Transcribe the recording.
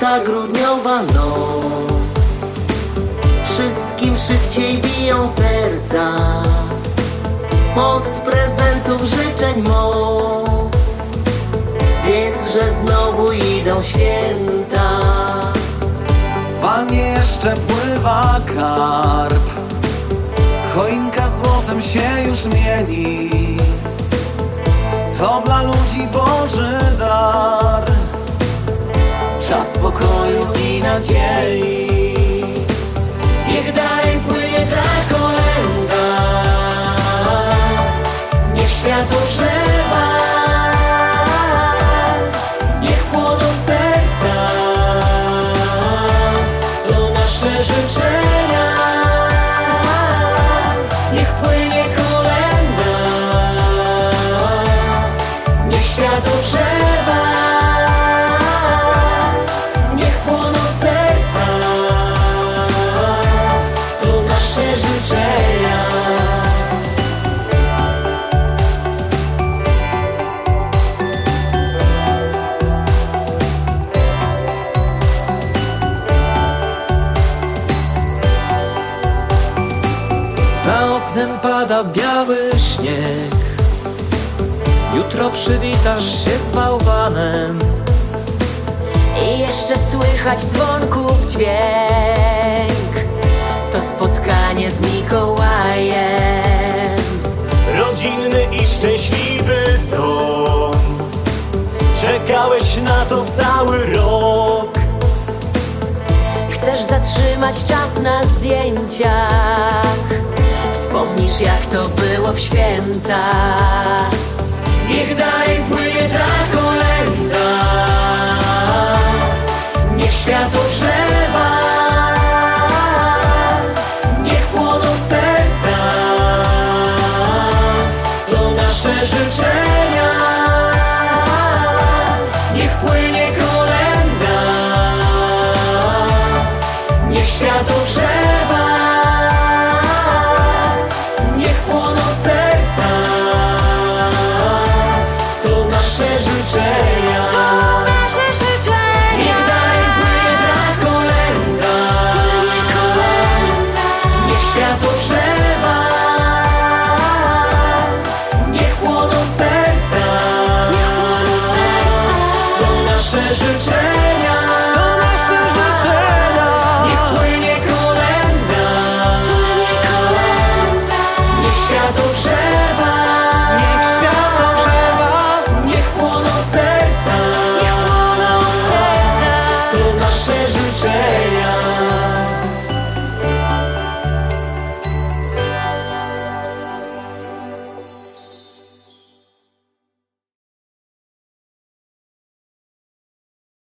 ta grudniowa noc. Wszystkim szybciej biją serca. Moc prezentów, życzeń moc. Wiedz, że znowu idą święta. W jeszcze pływa karp. Choinka złotem się już mieni. To dla ludzi Boży dar Czas spokoju i nadziei. Niech dalej płynie ta kolenda Niech świat ożywa Niech płoną serca. To nasze życzenia. Niech płynie Za oknem pada biały śnieg. Jutro przywitasz się z bałwanem. I jeszcze słychać dzwonków dźwięk szczęśliwy dom. Czekałeś na to cały rok. Chcesz zatrzymać czas na zdjęciach. Wspomnisz jak to było w święta Niech dalej płynie ta kolenda. Niech świat ożywa